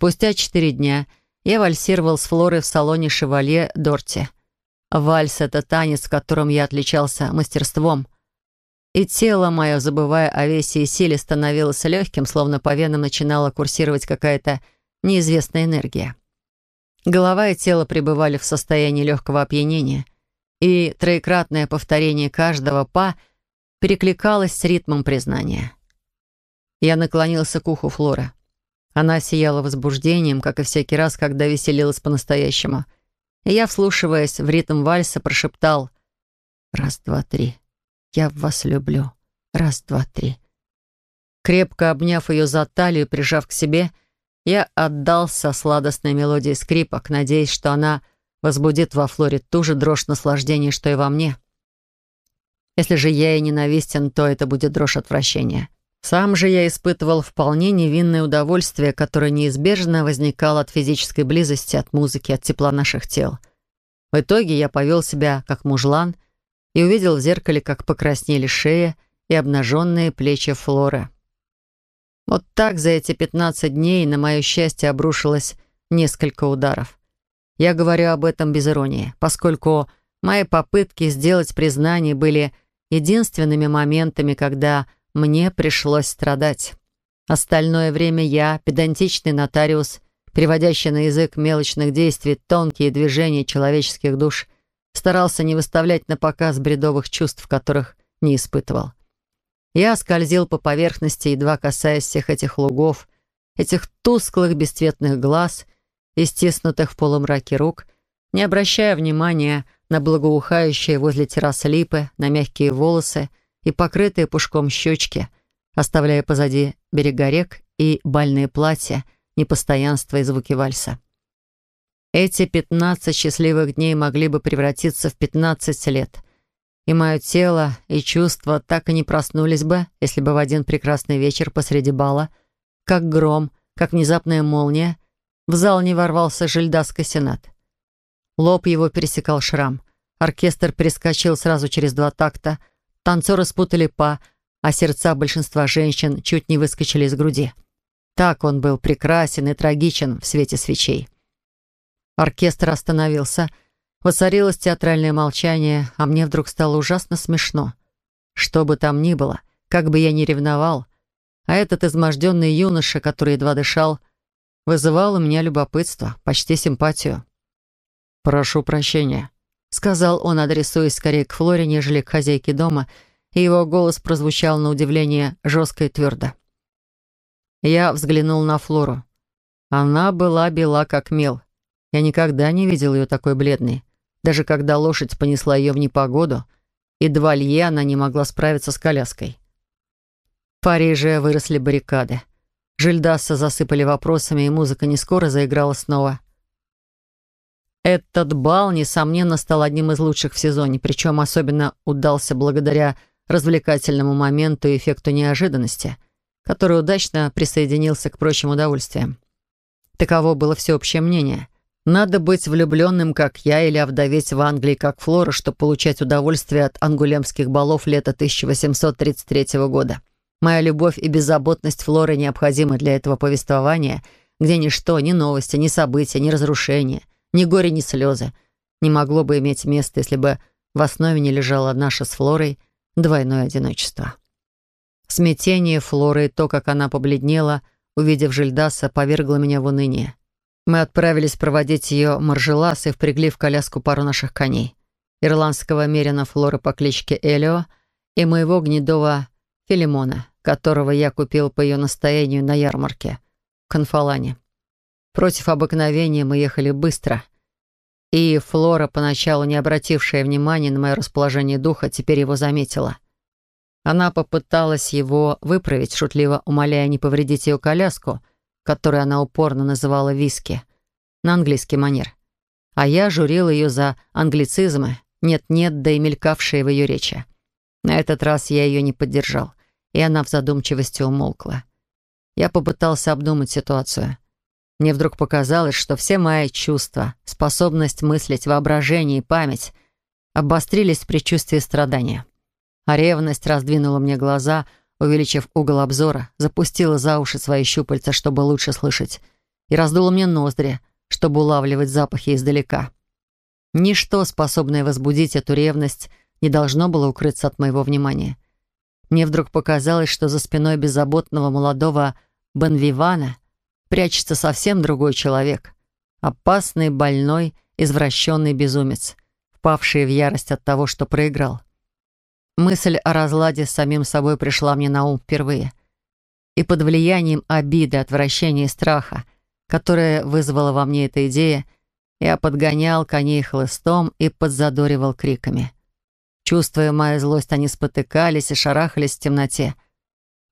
Спустя четыре дня я вальсировал с Флорой в салоне «Шевалье Дорти». Вальс — это танец, в котором я отличался мастерством. И тело мое, забывая о весе и силе, становилось легким, словно по венам начинала курсировать какая-то неизвестная энергия. Голова и тело пребывали в состоянии легкого опьянения, и троекратное повторение каждого «па» перекликалось с ритмом признания. Я наклонился к уху Флоры. Она сияла возбуждением, как и всякий раз, когда веселилась по-настоящему. И я, вслушиваясь в ритм вальса, прошептал «Раз, два, три. Я вас люблю. Раз, два, три». Крепко обняв ее за талию, прижав к себе, я отдался сладостной мелодии скрипок, надеясь, что она возбудит во Флоре ту же дрожь наслаждения, что и во мне. Если же я и ненавистен, то это будет дрожь отвращения. Сам же я испытывал вполне невинное удовольствие, которое неизбежно возникало от физической близости, от музыки, от тепла наших тел. В итоге я повел себя как мужлан и увидел в зеркале, как покраснели шея и обнаженные плечи Флоры. Вот так за эти 15 дней на мое счастье обрушилось несколько ударов. Я говорю об этом без иронии, поскольку мои попытки сделать признание были единственными моментами, когда мне пришлось страдать. Остальное время я, педантичный нотариус, переводящий на язык мелочных действий тонкие движения человеческих душ, старался не выставлять на показ бредовых чувств, которых не испытывал. Я скользил по поверхности, едва касаясь всех этих лугов, этих тусклых бесцветных глаз и стиснутых в полумраке рук, не обращая внимания на благоухающие возле террасы липы, на мягкие волосы и покрытые пушком щечки, оставляя позади берега рек и бальные платья, непостоянство и звуки вальса. Эти пятнадцать счастливых дней могли бы превратиться в пятнадцать лет — и мое тело и чувства так и не проснулись бы, если бы в один прекрасный вечер посреди бала, как гром, как внезапная молния, в зал не ворвался жильдас сенат. Лоб его пересекал шрам. Оркестр перескочил сразу через два такта, танцоры спутали па, а сердца большинства женщин чуть не выскочили из груди. Так он был прекрасен и трагичен в свете свечей. Оркестр остановился — Воцарилось театральное молчание, а мне вдруг стало ужасно смешно. Что бы там ни было, как бы я ни ревновал, а этот изможденный юноша, который едва дышал, вызывал у меня любопытство, почти симпатию. «Прошу прощения», — сказал он, адресуясь скорее к Флоре, нежели к хозяйке дома, и его голос прозвучал на удивление жестко и твердо. Я взглянул на Флору. Она была бела, как мел. Я никогда не видел ее такой бледной. Даже когда лошадь понесла ее в непогоду, и два лье она не могла справиться с коляской. В Париже выросли баррикады. Жильдаса засыпали вопросами, и музыка не скоро заиграла снова. Этот бал, несомненно, стал одним из лучших в сезоне, причем особенно удался благодаря развлекательному моменту и эффекту неожиданности, который удачно присоединился к прочим удовольствиям. Таково было всеобщее мнение. Надо быть влюбленным, как я, или овдоветь в Англии, как Флора, чтобы получать удовольствие от ангулемских балов лета 1833 года. Моя любовь и беззаботность Флоры необходимы для этого повествования, где ничто, ни новости, ни события, ни разрушения, ни горе, ни слезы не могло бы иметь места, если бы в основе не лежало наше с Флорой двойное одиночество. Смятение Флоры и то, как она побледнела, увидев Жильдаса, повергло меня в уныние. Мы отправились проводить ее Маржелас и впрягли в коляску пару наших коней. Ирландского мерина Флоры по кличке Элио и моего гнедого Филимона, которого я купил по ее настоянию на ярмарке в Конфалане. Против обыкновения мы ехали быстро, и Флора, поначалу не обратившая внимания на мое расположение духа, теперь его заметила. Она попыталась его выправить, шутливо умоляя не повредить ее коляску — который она упорно называла виски, на английский манер. А я журил ее за англицизмы, нет-нет, да и мелькавшие в ее речи. На этот раз я ее не поддержал, и она в задумчивости умолкла. Я попытался обдумать ситуацию. Мне вдруг показалось, что все мои чувства, способность мыслить, воображение и память обострились в предчувствии страдания. А ревность раздвинула мне глаза — увеличив угол обзора, запустила за уши свои щупальца, чтобы лучше слышать. и раздула мне ноздри, чтобы улавливать запахи издалека. Ничто, способное возбудить эту ревность, не должно было укрыться от моего внимания. Мне вдруг показалось, что за спиной беззаботного молодого Бенвивана прячется совсем другой человек. Опасный, больной, извращенный безумец, впавший в ярость от того, что проиграл. Мысль о разладе с самим собой пришла мне на ум впервые. И под влиянием обиды, отвращения и страха, которое вызвала во мне эта идея, я подгонял коней хлыстом и подзадоривал криками. Чувствуя мою злость, они спотыкались и шарахались в темноте.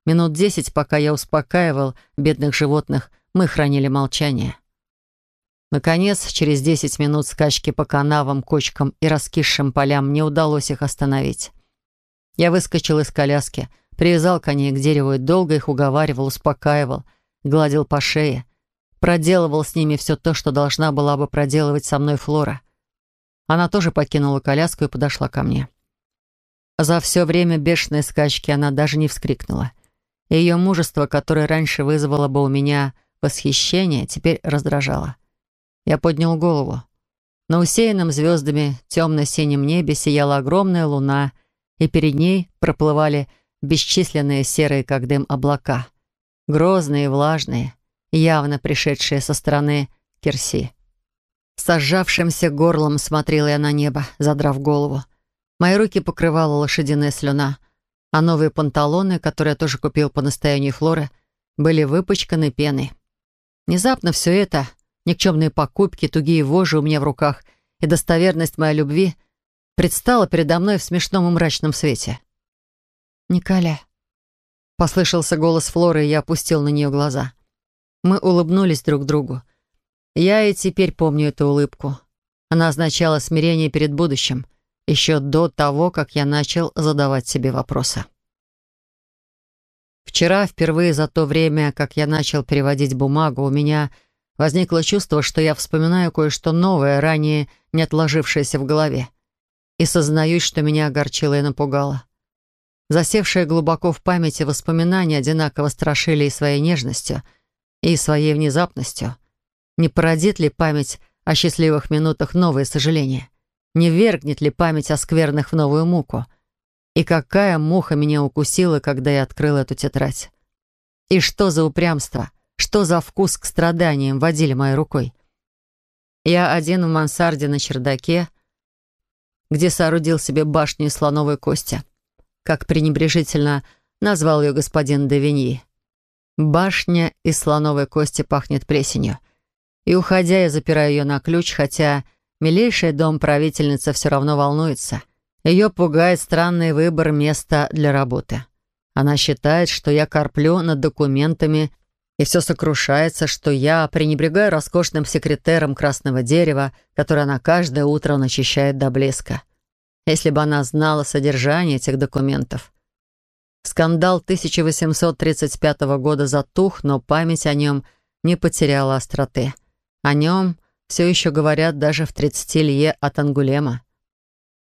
Минут десять, пока я успокаивал бедных животных, мы хранили молчание. Наконец, через десять минут скачки по канавам, кочкам и раскисшим полям мне удалось их остановить. Я выскочил из коляски, привязал коней к дереву и долго их уговаривал, успокаивал, гладил по шее, проделывал с ними все то, что должна была бы проделывать со мной Флора. Она тоже покинула коляску и подошла ко мне. За все время бешеной скачки она даже не вскрикнула. Ее мужество, которое раньше вызвало бы у меня восхищение, теперь раздражало. Я поднял голову. На усеянном звездами темно-синем небе сияла огромная луна, и перед ней проплывали бесчисленные серые, как дым, облака. Грозные и влажные, явно пришедшие со стороны Керси. С сжавшимся горлом смотрела я на небо, задрав голову. Мои руки покрывала лошадиная слюна, а новые панталоны, которые я тоже купил по настоянию Флоры, были выпачканы пеной. Внезапно все это, никчемные покупки, тугие вожжи у меня в руках и достоверность моей любви предстала передо мной в смешном и мрачном свете. «Николя», — послышался голос Флоры, и я опустил на нее глаза. Мы улыбнулись друг другу. Я и теперь помню эту улыбку. Она означала смирение перед будущим — еще до того, как я начал задавать себе вопросы. Вчера, впервые за то время, как я начал переводить бумагу, у меня возникло чувство, что я вспоминаю кое-что новое, ранее не отложившееся в голове, и сознаюсь, что меня огорчило и напугало. Засевшие глубоко в памяти воспоминания одинаково страшили и своей нежностью, и своей внезапностью. Не породит ли память о счастливых минутах новые сожаления? Не вергнет ли память о скверных в новую муку? И какая муха меня укусила, когда я открыл эту тетрадь? И что за упрямство, что за вкус к страданиям водили моей рукой? Я один в мансарде на чердаке, где соорудил себе башню из слоновой кости, как пренебрежительно назвал ее господин Девиньи. Башня из слоновой кости пахнет плесенью. И, уходя, я запираю ее на ключ, хотя Милейшая дом-правительница все равно волнуется. Ее пугает странный выбор места для работы. Она считает, что я корплю над документами и все сокрушается, что я пренебрегаю роскошным секретером красного дерева, который она каждое утро начищает до блеска. Если бы она знала содержание этих документов. Скандал 1835 года затух, но память о нем не потеряла остроты. О нем все еще говорят даже в 30 лье от Ангулема.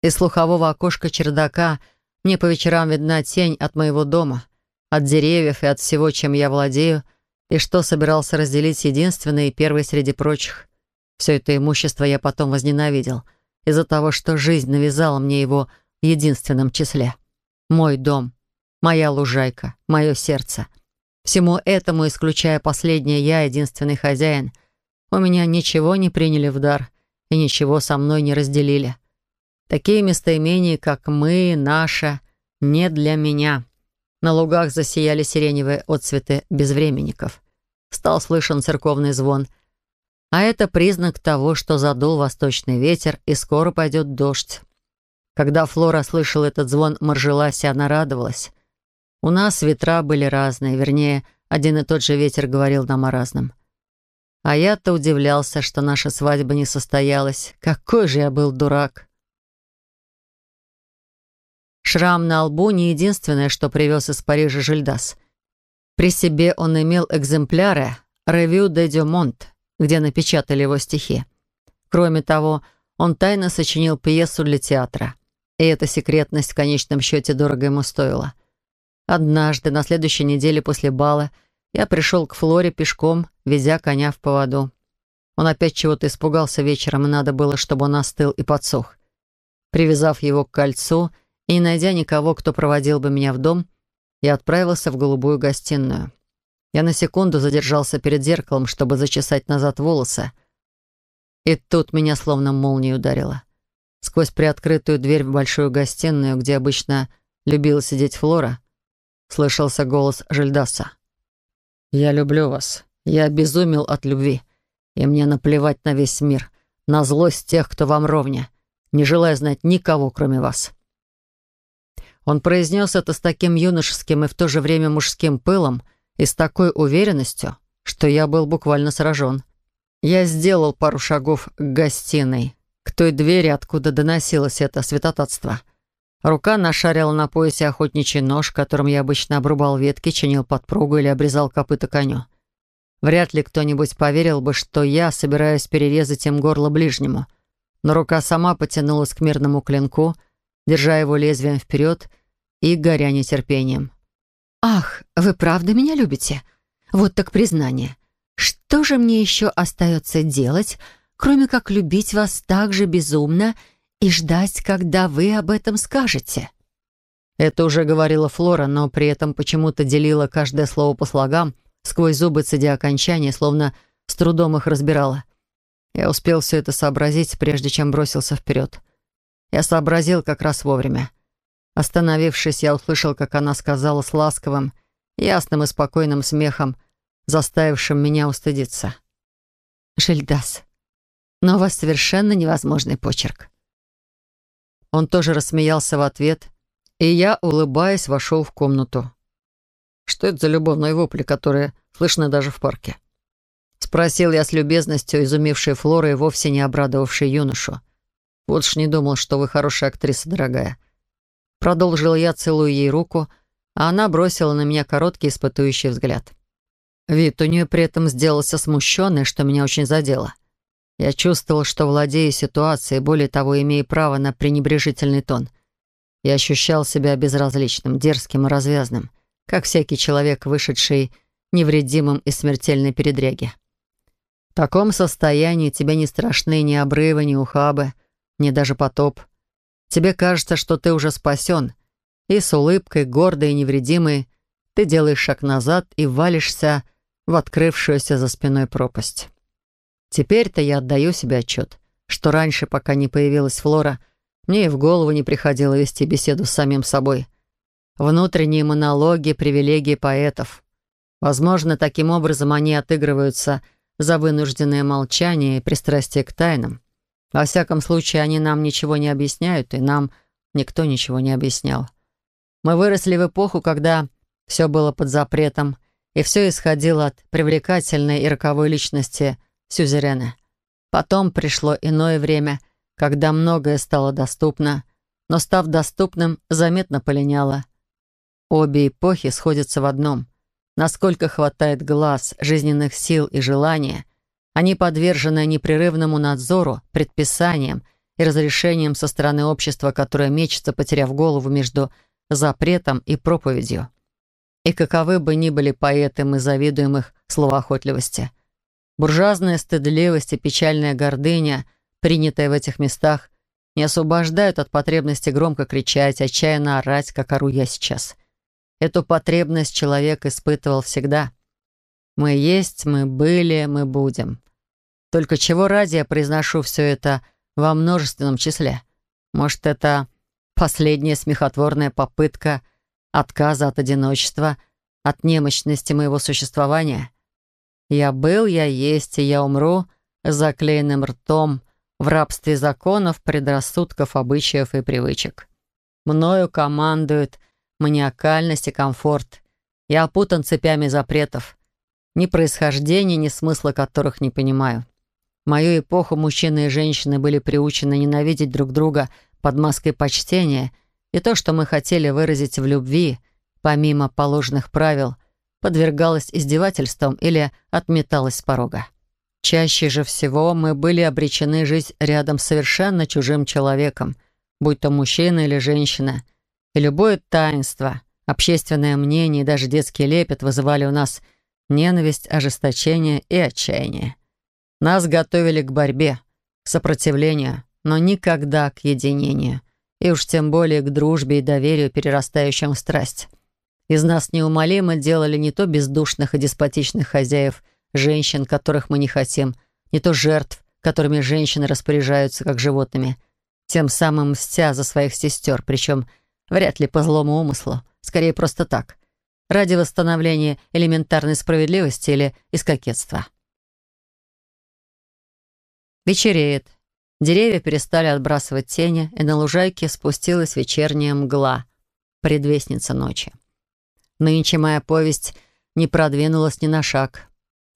Из слухового окошка чердака мне по вечерам видна тень от моего дома, от деревьев и от всего, чем я владею, и что собирался разделить единственный и первый среди прочих. Все это имущество я потом возненавидел из-за того, что жизнь навязала мне его в единственном числе. Мой дом, моя лужайка, мое сердце. Всему этому, исключая последнее, я единственный хозяин — у меня ничего не приняли в дар и ничего со мной не разделили. Такие местоимения, как «мы», «наша», не для меня. На лугах засияли сиреневые отцветы безвременников. Стал слышен церковный звон. А это признак того, что задул восточный ветер, и скоро пойдет дождь. Когда Флора слышала этот звон Маржеласи, она радовалась. У нас ветра были разные, вернее, один и тот же ветер говорил нам о разном. А я-то удивлялся, что наша свадьба не состоялась. Какой же я был дурак. Шрам на лбу не единственное, что привез из Парижа Жильдас. При себе он имел экземпляры «Ревю де Дюмонт», где напечатали его стихи. Кроме того, он тайно сочинил пьесу для театра. И эта секретность в конечном счете дорого ему стоила. Однажды, на следующей неделе после бала, я пришел к Флоре пешком, везя коня в поводу. Он опять чего-то испугался вечером, и надо было, чтобы он остыл и подсох. Привязав его к кольцу и не найдя никого, кто проводил бы меня в дом, я отправился в голубую гостиную. Я на секунду задержался перед зеркалом, чтобы зачесать назад волосы. И тут меня словно молнией ударило. Сквозь приоткрытую дверь в большую гостиную, где обычно любила сидеть Флора, слышался голос Жильдаса. «Я люблю вас. Я обезумел от любви. И мне наплевать на весь мир, на злость тех, кто вам ровня, не желая знать никого, кроме вас». Он произнес это с таким юношеским и в то же время мужским пылом и с такой уверенностью, что я был буквально сражен. Я сделал пару шагов к гостиной, к той двери, откуда доносилось это святотатство. Рука нашарила на поясе охотничий нож, которым я обычно обрубал ветки, чинил подпругу или обрезал копыта коню. Вряд ли кто-нибудь поверил бы, что я собираюсь перерезать им горло ближнему. Но рука сама потянулась к мирному клинку, держа его лезвием вперед и горя нетерпением. «Ах, вы правда меня любите? Вот так признание. Что же мне еще остается делать, кроме как любить вас так же безумно и ждать, когда вы об этом скажете?» Это уже говорила Флора, но при этом почему-то делила каждое слово по слогам, сквозь зубы цедя окончания, словно с трудом их разбирала. Я успел все это сообразить, прежде чем бросился вперед. Я сообразил как раз вовремя. Остановившись, я услышал, как она сказала с ласковым, ясным и спокойным смехом, заставившим меня устыдиться. «Жильдас, но у вас совершенно невозможный почерк». Он тоже рассмеялся в ответ, и я, улыбаясь, вошел в комнату. Что это за любовные вопли, которые слышны даже в парке? Спросил я с любезностью, изумившей Флоры и вовсе не обрадовавшей юношу. Вот ж не думал, что вы хорошая актриса, дорогая. Продолжил я, целую ей руку, а она бросила на меня короткий испытующий взгляд. Вид у нее при этом сделался смущенный, что меня очень задело. Я чувствовал, что владею ситуацией, более того, имея право на пренебрежительный тон. Я ощущал себя безразличным, дерзким и развязным, как всякий человек, вышедший невредимым из смертельной передряги. В таком состоянии тебе не страшны ни обрывы, ни ухабы, ни даже потоп. Тебе кажется, что ты уже спасен, и с улыбкой, гордой и невредимой, ты делаешь шаг назад и валишься в открывшуюся за спиной пропасть. Теперь-то я отдаю себе отчет, что раньше, пока не появилась Флора, мне и в голову не приходило вести беседу с самим собой. Внутренние монологи, привилегии поэтов. Возможно, таким образом они отыгрываются за вынужденное молчание и пристрастие к тайнам. Во всяком случае, они нам ничего не объясняют, и нам никто ничего не объяснял. Мы выросли в эпоху, когда все было под запретом, и все исходило от привлекательной и роковой личности Сюзерена. Потом пришло иное время, когда многое стало доступно, но, став доступным, заметно полиняло. Обе эпохи сходятся в одном. Насколько хватает глаз, жизненных сил и желания, они подвержены непрерывному надзору, предписаниям и разрешениям со стороны общества, которое мечется, потеряв голову между запретом и проповедью. И каковы бы ни были поэты, мы завидуем их словоохотливости. Буржуазная стыдливость и печальная гордыня, принятая в этих местах, не освобождают от потребности громко кричать, отчаянно орать, как ору я сейчас. Эту потребность человек испытывал всегда — мы есть, мы были, мы будем. Только чего ради я произношу все это во множественном числе? Может, это последняя смехотворная попытка отказа от одиночества, от немощности моего существования? Я был, я есть, и я умру заклеенным ртом в рабстве законов, предрассудков, обычаев и привычек. Мною командуют маниакальность и комфорт. Я опутан цепями запретов — ни происхождения, ни смысла которых не понимаю. В мою эпоху мужчины и женщины были приучены ненавидеть друг друга под маской почтения, и то, что мы хотели выразить в любви, помимо положенных правил, подвергалось издевательствам или отметалось с порога. Чаще же всего мы были обречены жить рядом с совершенно чужим человеком, будь то мужчина или женщина, и любое таинство, общественное мнение и даже детский лепет вызывали у нас ненависть, ожесточение и отчаяние. Нас готовили к борьбе, к сопротивлению, но никогда к единению, и уж тем более к дружбе и доверию, перерастающим в страсть. Из нас неумолимо делали не то бездушных и деспотичных хозяев, женщин, которых мы не хотим, не то жертв, которыми женщины распоряжаются как животными, тем самым мстя за своих сестер, причем вряд ли по злому умыслу, скорее просто так, ради восстановления элементарной справедливости или из кокетства. Вечереет. Деревья перестали отбрасывать тени, и на лужайке спустилась вечерняя мгла, предвестница ночи. Нынче моя повесть не продвинулась ни на шаг.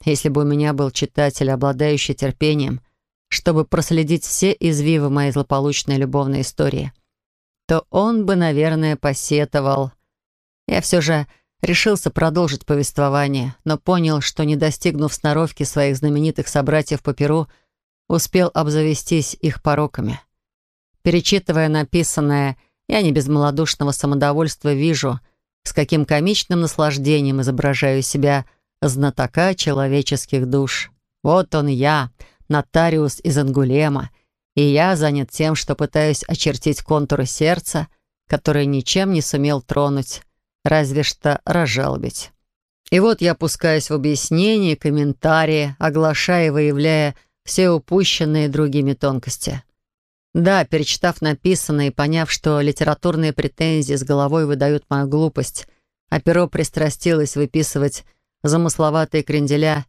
Если бы у меня был читатель, обладающий терпением, чтобы проследить все извивы моей злополучной любовной истории, то он бы, наверное, посетовал. Я все же решился продолжить повествование, но понял, что, не достигнув сноровки своих знаменитых собратьев по Перу, успел обзавестись их пороками. Перечитывая написанное, я не без малодушного самодовольства вижу — с каким комичным наслаждением изображаю себя знатока человеческих душ. Вот он я, нотариус из Ангулема, и я занят тем, что пытаюсь очертить контуры сердца, которое ничем не сумел тронуть, разве что разжалобить. И вот я пускаюсь в объяснения, комментарии, оглашая и выявляя все упущенные другими тонкости. Да, перечитав написанное и поняв, что литературные претензии с головой выдают мою глупость, а перо пристрастилось выписывать замысловатые кренделя,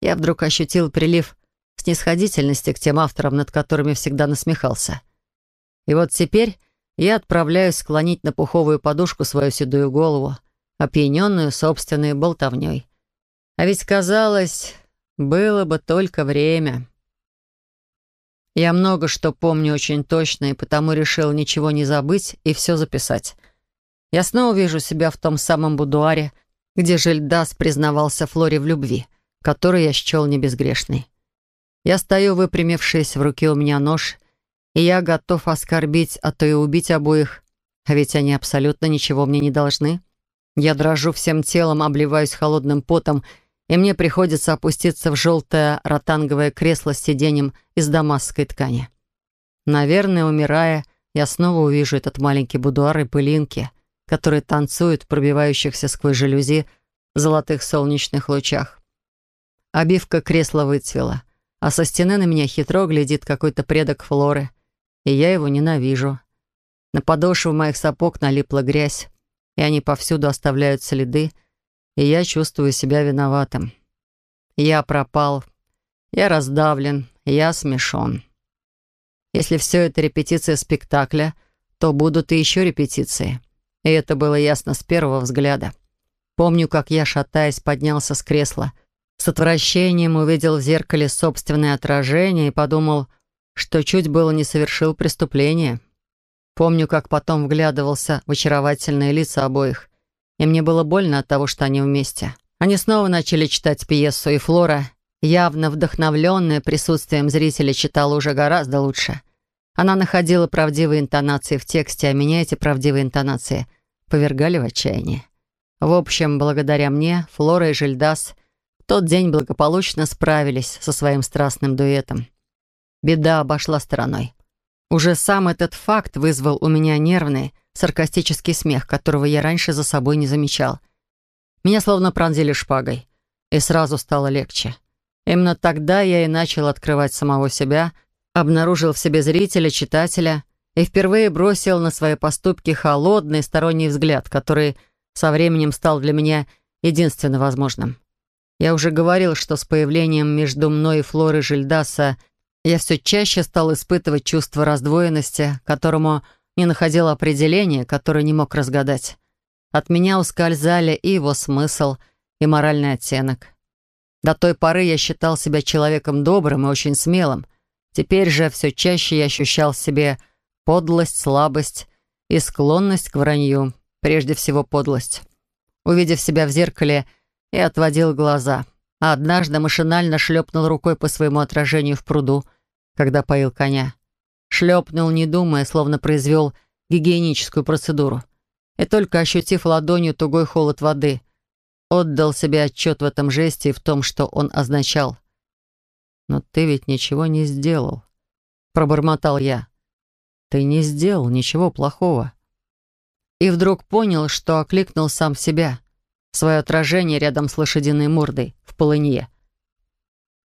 я вдруг ощутил прилив снисходительности к тем авторам, над которыми всегда насмехался. И вот теперь я отправляюсь склонить на пуховую подушку свою седую голову, опьяненную собственной болтовней. А ведь казалось, было бы только время. Я много что помню очень точно, и потому решил ничего не забыть и все записать. Я снова вижу себя в том самом будуаре, где Жильдас признавался Флоре в любви, которую я счел не безгрешной. Я стою, выпрямившись, в руке у меня нож, я готов оскорбить, а то и убить обоих, а ведь они абсолютно ничего мне не должны. Я дрожу всем телом, обливаюсь холодным потом и мне приходится опуститься в желтое ротанговое кресло с сиденьем из дамасской ткани. Наверное, умирая, я снова увижу этот маленький будуар и пылинки, которые танцуют в пробивающихся сквозь жалюзи золотых солнечных лучах. Обивка кресла выцвела, а со стены на меня хитро глядит какой-то предок Флоры, и я его ненавижу. На подошву моих сапог налипла грязь, и они повсюду оставляют следы, и я чувствую себя виноватым. Я пропал, я раздавлен, я смешон. Если все это репетиция спектакля, то будут и еще репетиции. И это было ясно с первого взгляда. Помню, как я, шатаясь, поднялся с кресла, с отвращением увидел в зеркале собственное отражение и подумал, что чуть было не совершил преступление. Помню, как потом вглядывался в очаровательные лица обоих и мне было больно от того, что они вместе. Они снова начали читать пьесу, и Флора, явно вдохновленная присутствием зрителя, читала уже гораздо лучше. Она находила правдивые интонации в тексте, а меня эти правдивые интонации повергали в отчаяние. В общем, благодаря мне, Флора и Жильдас в тот день благополучно справились со своим страстным дуэтом. Беда обошла стороной. Уже сам этот факт вызвал у меня нервный, саркастический смех, которого я раньше за собой не замечал. Меня словно пронзили шпагой, и сразу стало легче. Именно тогда я и начал открывать самого себя, обнаружил в себе зрителя, читателя и впервые бросил на свои поступки холодный сторонний взгляд, который со временем стал для меня единственно возможным. Я уже говорил, что с появлением между мной и Флорой Жильдаса я все чаще стал испытывать чувство раздвоенности, которому не находил определения, которое не мог разгадать. От меня ускользали и его смысл, и моральный оттенок. До той поры я считал себя человеком добрым и очень смелым. Теперь же все чаще я ощущал в себе подлость, слабость и склонность к вранью. Прежде всего подлость. Увидев себя в зеркале, я отводил глаза — а однажды машинально шлепнул рукой по своему отражению в пруду, когда поил коня. Шлепнул, не думая, словно произвел гигиеническую процедуру. И только ощутив ладонью тугой холод воды, отдал себе отчет в этом жесте и в том, что он означал. «Но ты ведь ничего не сделал», — пробормотал я. «Ты не сделал ничего плохого». И вдруг понял, что окликнул сам себя, свое отражение рядом с лошадиной мордой в полынье.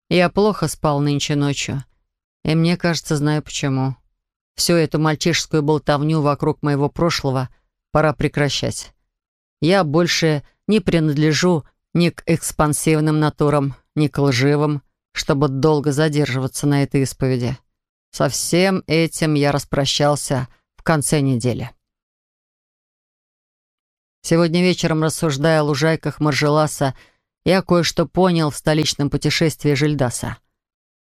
Я плохо спал нынче ночью, и мне кажется, знаю почему. Всю эту мальчишескую болтовню вокруг моего прошлого пора прекращать. Я больше не принадлежу ни к экспансивным натурам, ни к лживым, чтобы долго задерживаться на этой исповеди. Со всем этим я распрощался в конце недели. Сегодня вечером, рассуждая о лужайках Маржеласа, я кое-что понял в столичном путешествии Жильдаса.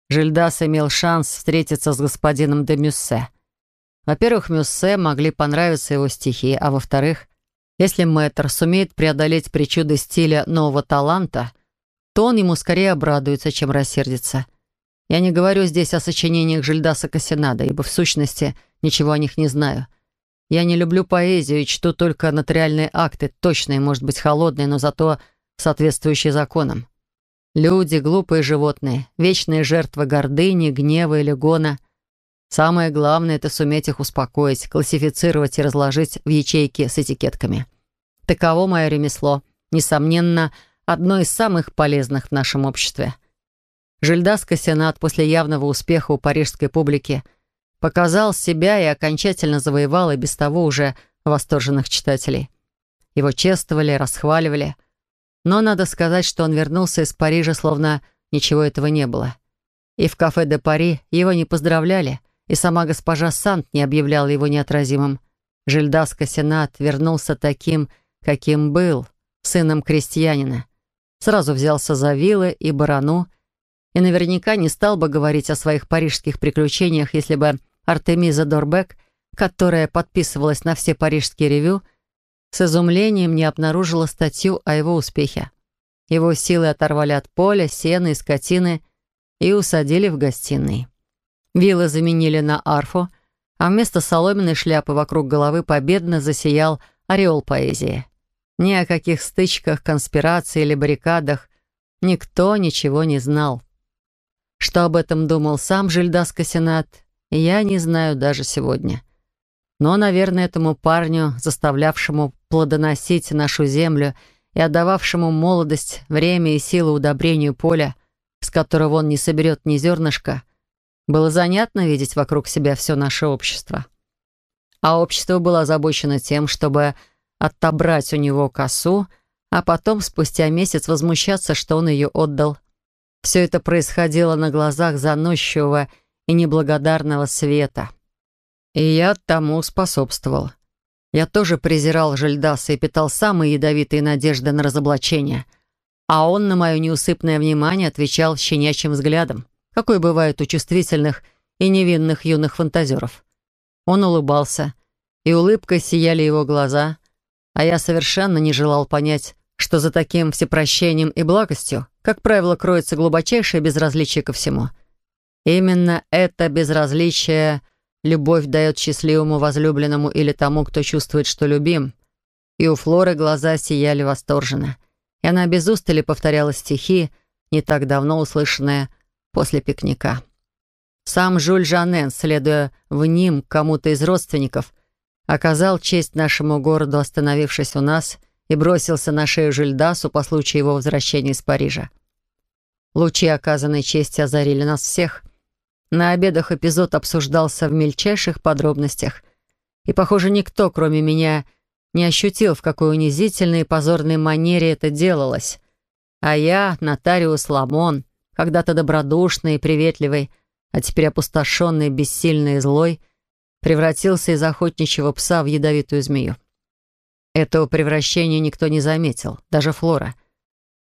Жильдас имел шанс встретиться с господином де Мюссе. Во-первых, Мюссе могли понравиться его стихи, а во-вторых, если мэтр сумеет преодолеть причуды стиля нового таланта, то он ему скорее обрадуется, чем рассердится. Я не говорю здесь о сочинениях Жильдаса Кассинада, ибо в сущности ничего о них не знаю. Я не люблю поэзию и чту только нотариальные акты, точные, может быть, холодные, но зато соответствующие законам. Люди — глупые животные, вечные жертвы гордыни, гнева или гона. Самое главное — это суметь их успокоить, классифицировать и разложить в ячейки с этикетками. Таково мое ремесло. Несомненно, одно из самых полезных в нашем обществе. Жильдас Кассенат после явного успеха у парижской публики показал себя и окончательно завоевал и без того уже восторженных читателей. Его чествовали, расхваливали — но надо сказать, что он вернулся из Парижа, словно ничего этого не было. И в кафе де Пари его не поздравляли, и сама госпожа Сант не объявляла его неотразимым. Жильдас Кассенат вернулся таким, каким был, сыном крестьянина. Сразу взялся за вилы и барану, и наверняка не стал бы говорить о своих парижских приключениях, если бы Артемиза Дорбек, которая подписывалась на все парижские ревю, с изумлением не обнаружила статью о его успехе. Его силы оторвали от поля, сена и скотины и усадили в гостиной. Вилы заменили на арфу, а вместо соломенной шляпы вокруг головы победно засиял ореол поэзии. Ни о каких стычках, конспирации или баррикадах никто ничего не знал. Что об этом думал сам Жильдас Кассенат, я не знаю даже сегодня. Но, наверное, этому парню, заставлявшему плодоносить нашу землю и отдававшему молодость, время и силы удобрению поля, с которого он не соберет ни зернышка, было занятно видеть вокруг себя все наше общество. А общество было озабочено тем, чтобы отобрать у него косу, а потом спустя месяц возмущаться, что он ее отдал. Все это происходило на глазах заносчивого и неблагодарного света. И я тому способствовал. Я тоже презирал Жильдаса и питал самые ядовитые надежды на разоблачение. А он на мое неусыпное внимание отвечал щенячьим взглядом, какой бывает у чувствительных и невинных юных фантазеров. Он улыбался, и улыбкой сияли его глаза, а я совершенно не желал понять, что за таким всепрощением и благостью, как правило, кроется глубочайшее безразличие ко всему. Именно это безразличие Любовь дает счастливому возлюбленному или тому, кто чувствует, что любим. И у Флоры глаза сияли восторженно. И она без устали повторяла стихи, не так давно услышанные после пикника. Сам Жюль Жанен, следуя в ним кому-то из родственников, оказал честь нашему городу, остановившись у нас, и бросился на шею Жильдасу по случаю его возвращения из Парижа. Лучи оказанной чести озарили нас всех — на обедах эпизод обсуждался в мельчайших подробностях. И, похоже, никто, кроме меня, не ощутил, в какой унизительной и позорной манере это делалось. А я, нотариус Ламон, когда-то добродушный и приветливый, а теперь опустошенный, бессильный и злой, превратился из охотничьего пса в ядовитую змею. Этого превращения никто не заметил, даже Флора.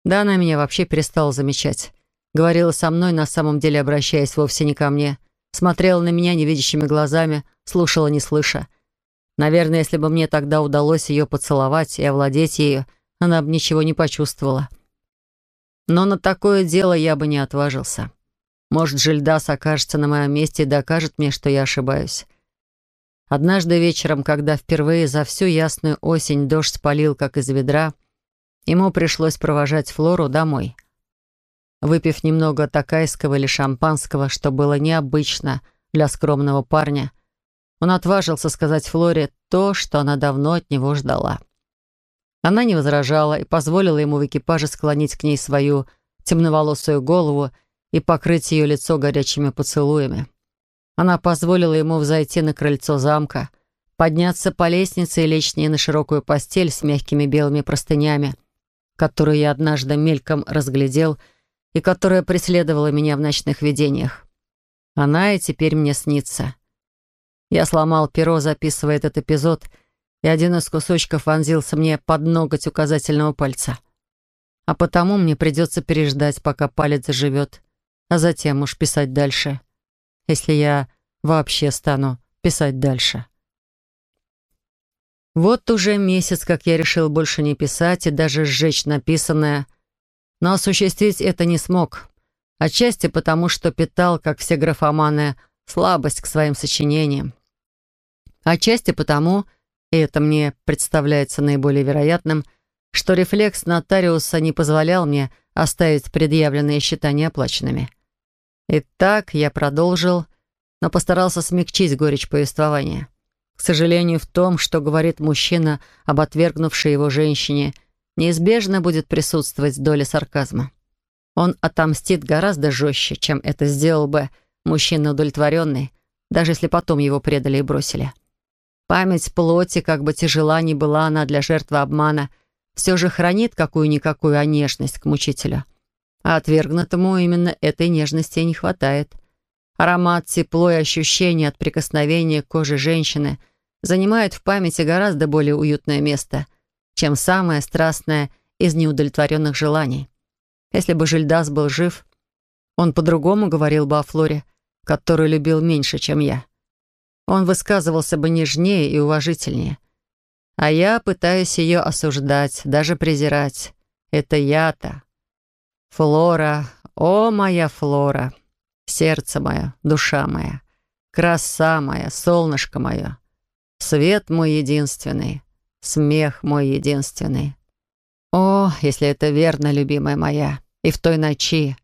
Да она меня вообще перестала замечать. Говорила со мной, на самом деле обращаясь вовсе не ко мне. Смотрела на меня невидящими глазами, слушала не слыша. Наверное, если бы мне тогда удалось ее поцеловать и овладеть ею, она бы ничего не почувствовала. Но на такое дело я бы не отважился. Может, Жильдас окажется на моем месте и докажет мне, что я ошибаюсь. Однажды вечером, когда впервые за всю ясную осень дождь спалил, как из ведра, ему пришлось провожать Флору домой. Выпив немного такайского или шампанского, что было необычно для скромного парня, он отважился сказать Флоре то, что она давно от него ждала. Она не возражала и позволила ему в экипаже склонить к ней свою темноволосую голову и покрыть ее лицо горячими поцелуями. Она позволила ему взойти на крыльцо замка, подняться по лестнице и лечь ней на широкую постель с мягкими белыми простынями, которую я однажды мельком разглядел и которая преследовала меня в ночных видениях. Она и теперь мне снится. Я сломал перо, записывая этот эпизод, и один из кусочков вонзился мне под ноготь указательного пальца. А потому мне придется переждать, пока палец заживет, а затем уж писать дальше — если я вообще стану писать дальше. Вот уже месяц, как я решил больше не писать и даже сжечь написанное, но осуществить это не смог. Отчасти потому, что питал, как все графоманы, слабость к своим сочинениям. Отчасти потому, и это мне представляется наиболее вероятным, что рефлекс нотариуса не позволял мне оставить предъявленные счета неоплаченными. Итак, я продолжил, но постарался смягчить горечь повествования. К сожалению, в том, что говорит мужчина об отвергнувшей его женщине, неизбежно будет присутствовать доля сарказма. Он отомстит гораздо жестче, чем это сделал бы мужчина удовлетворенный, даже если потом его предали и бросили. Память плоти, как бы тяжела ни была она для жертвы обмана, все же хранит какую-никакую онежность к мучителю. А отвергнутому именно этой нежности не хватает. Аромат, тепло и ощущение от прикосновения к коже женщины занимают в памяти гораздо более уютное место, чем самое страстное из неудовлетворенных желаний. Если бы Жильдас был жив, он по-другому говорил бы о Флоре, которую любил меньше, чем я. Он высказывался бы нежнее и уважительнее. А я пытаюсь ее осуждать, даже презирать. Это я-то, Флора, о моя Флора, сердце мое, душа моя, краса моя, солнышко мое, свет мой единственный, смех мой единственный. О, если это верно, любимая моя, и в той ночи,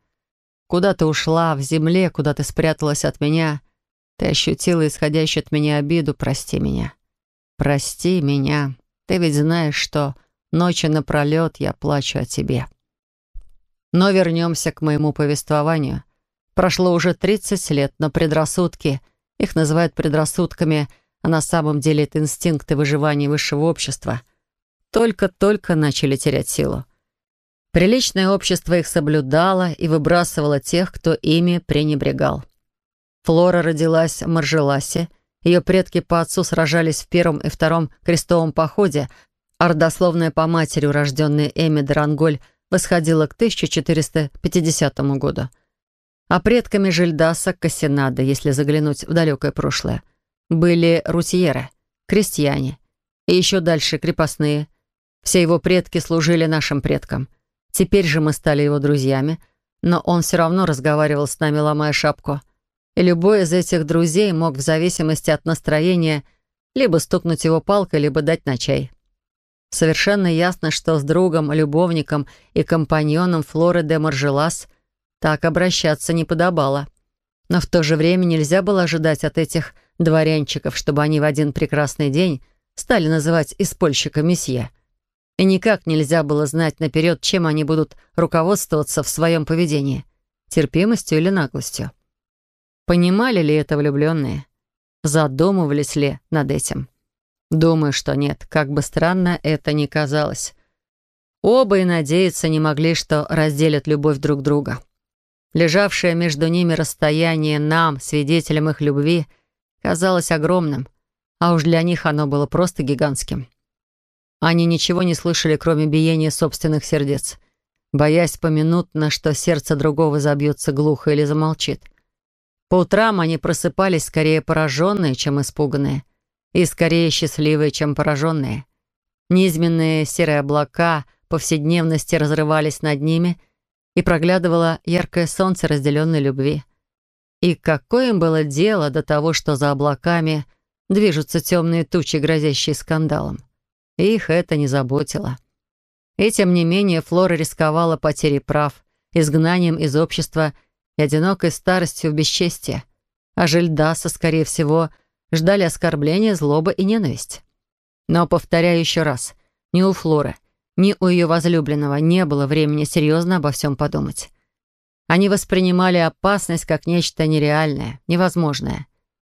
куда ты ушла, в земле, куда ты спряталась от меня, ты ощутила исходящую от меня обиду, прости меня. Прости меня, ты ведь знаешь, что ночи напролет я плачу о тебе. Но вернемся к моему повествованию. Прошло уже 30 лет, но предрассудки, их называют предрассудками, а на самом деле это инстинкты выживания высшего общества, только-только начали терять силу. Приличное общество их соблюдало и выбрасывало тех, кто ими пренебрегал. Флора родилась в Маржеласе, ее предки по отцу сражались в первом и втором крестовом походе, а родословная по матери, урожденная Эми Дранголь, восходила к 1450 году. А предками Жильдаса Кассинада, если заглянуть в далекое прошлое, были русьеры, крестьяне и еще дальше крепостные. Все его предки служили нашим предкам. Теперь же мы стали его друзьями, но он все равно разговаривал с нами, ломая шапку. И любой из этих друзей мог в зависимости от настроения либо стукнуть его палкой, либо дать на чай. Совершенно ясно, что с другом, любовником и компаньоном Флоры де Маржелас так обращаться не подобало. Но в то же время нельзя было ожидать от этих дворянчиков, чтобы они в один прекрасный день стали называть испольщика месье. И никак нельзя было знать наперед, чем они будут руководствоваться в своем поведении — терпимостью или наглостью. Понимали ли это влюбленные? Задумывались ли над этим? Думаю, что нет, как бы странно это ни казалось. Оба и надеяться не могли, что разделят любовь друг друга. Лежавшее между ними расстояние нам, свидетелям их любви, казалось огромным, а уж для них оно было просто гигантским. Они ничего не слышали, кроме биения собственных сердец, боясь поминутно, что сердце другого забьется глухо или замолчит. По утрам они просыпались скорее пораженные, чем испуганные — и скорее счастливые, чем пораженные. Низменные серые облака повседневности разрывались над ними, и проглядывало яркое солнце разделенной любви. И какое им было дело до того, что за облаками движутся темные тучи, грозящие скандалом? Их это не заботило. И тем не менее Флора рисковала потерей прав, изгнанием из общества и одинокой старостью в бесчестье. А Жильдаса, скорее всего, ждали оскорбления, злоба и ненависть. Но, повторяю еще раз, ни у Флоры, ни у ее возлюбленного не было времени серьезно обо всем подумать. Они воспринимали опасность как нечто нереальное, невозможное.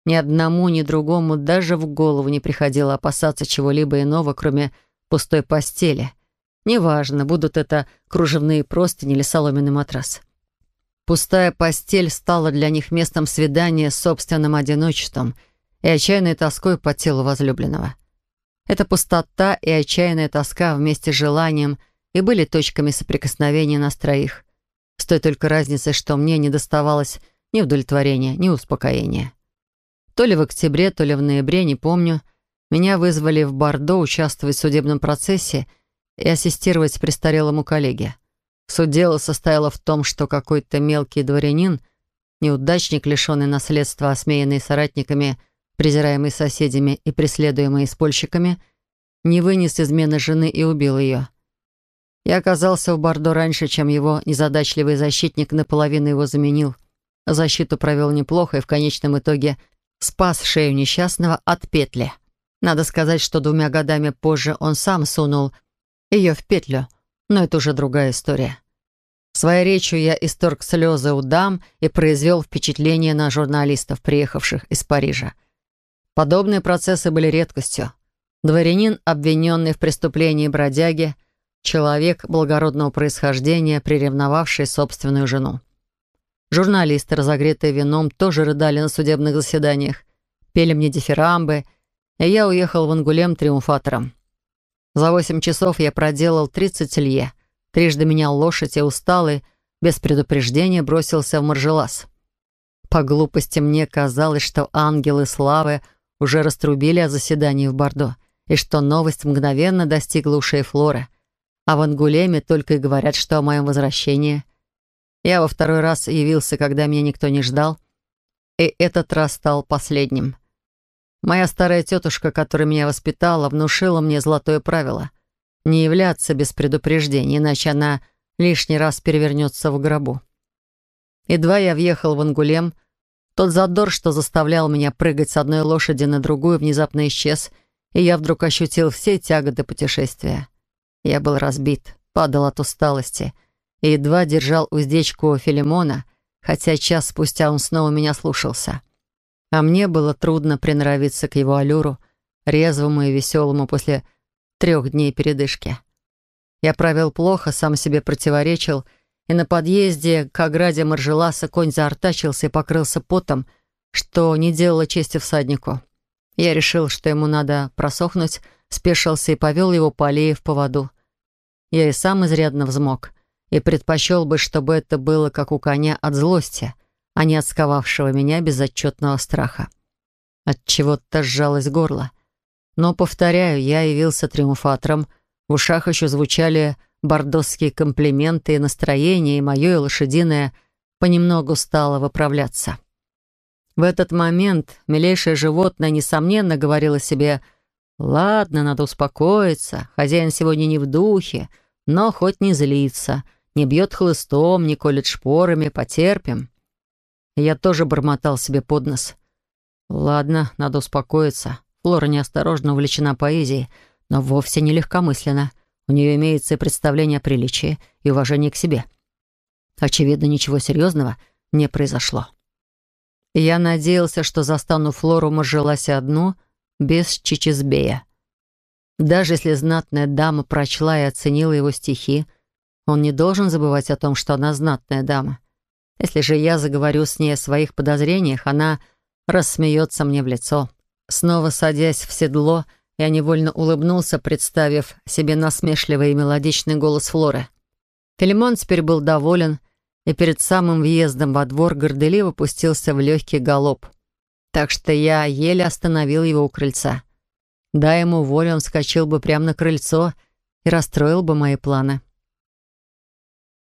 Ни одному, ни другому даже в голову не приходило опасаться чего-либо иного, кроме пустой постели. Неважно, будут это кружевные простыни или соломенный матрас. Пустая постель стала для них местом свидания с собственным одиночеством и отчаянной тоской по телу возлюбленного. Эта пустота и отчаянная тоска вместе с желанием и были точками соприкосновения нас троих. С той только разницей, что мне не доставалось ни удовлетворения, ни успокоения. То ли в октябре, то ли в ноябре, не помню, меня вызвали в Бордо участвовать в судебном процессе и ассистировать престарелому коллеге. Суть дела состояла в том, что какой-то мелкий дворянин, неудачник, лишенный наследства, осмеянный соратниками, презираемый соседями и преследуемый испольщиками, не вынес измены жены и убил ее. Я оказался в Бордо раньше, чем его незадачливый защитник наполовину его заменил. Защиту провел неплохо и в конечном итоге спас шею несчастного от петли. Надо сказать, что двумя годами позже он сам сунул ее в петлю, но это уже другая история. Своей речью я исторг слезы у дам и произвел впечатление на журналистов, приехавших из Парижа. Подобные процессы были редкостью. Дворянин, обвиненный в преступлении бродяги, человек благородного происхождения, приревновавший собственную жену. Журналисты, разогретые вином, тоже рыдали на судебных заседаниях, пели мне дифирамбы, и я уехал в Ангулем триумфатором. За восемь часов я проделал тридцать лье, трижды менял лошадь и усталый, без предупреждения бросился в Маржелас. По глупости мне казалось, что ангелы славы уже раструбили о заседании в Бордо, и что новость мгновенно достигла ушей Флоры. А в Ангулеме только и говорят, что о моем возвращении — я во второй раз явился, когда меня никто не ждал, и этот раз стал последним. Моя старая тетушка, которая меня воспитала, внушила мне золотое правило — не являться без предупреждения, иначе она лишний раз перевернется в гробу. Едва я въехал в Ангулем, тот задор, что заставлял меня прыгать с одной лошади на другую, внезапно исчез, и я вдруг ощутил все тяготы путешествия. Я был разбит, падал от усталости — и едва держал уздечку Филимона, хотя час спустя он снова меня слушался. А мне было трудно приноровиться к его аллюру, резвому и веселому после трех дней передышки. Я правил плохо, сам себе противоречил, и на подъезде к ограде Маржеласа конь заортачился и покрылся потом, что не делало чести всаднику. Я решил, что ему надо просохнуть, спешился и повел его по аллее в поводу. Я и сам изрядно взмок — и предпочел бы, чтобы это было как у коня от злости, а не от сковавшего меня безотчетного страха. От чего-то сжалось горло. Но, повторяю, я явился триумфатором, в ушах еще звучали бордосские комплименты и настроение, и мое и лошадиное понемногу стало выправляться. В этот момент милейшее животное, несомненно, говорило себе «Ладно, надо успокоиться, хозяин сегодня не в духе, но хоть не злится, не бьет хлыстом, не колет шпорами, потерпим. я тоже бормотал себе под нос. Ладно, надо успокоиться. Флора неосторожно увлечена поэзией, но вовсе не легкомысленно. У нее имеется и представление о приличии и уважении к себе. Очевидно, ничего серьезного не произошло. Я надеялся, что застану Флору Можеласе одну, без Чичизбея. Даже если знатная дама прочла и оценила его стихи, он не должен забывать о том, что она знатная дама. Если же я заговорю с ней о своих подозрениях, она рассмеется мне в лицо. Снова садясь в седло, я невольно улыбнулся, представив себе насмешливый и мелодичный голос Флоры. Филимон теперь был доволен и перед самым въездом во двор горделиво пустился в легкий галоп. Так что я еле остановил его у крыльца. Дай ему волю, он вскочил бы прямо на крыльцо и расстроил бы мои планы.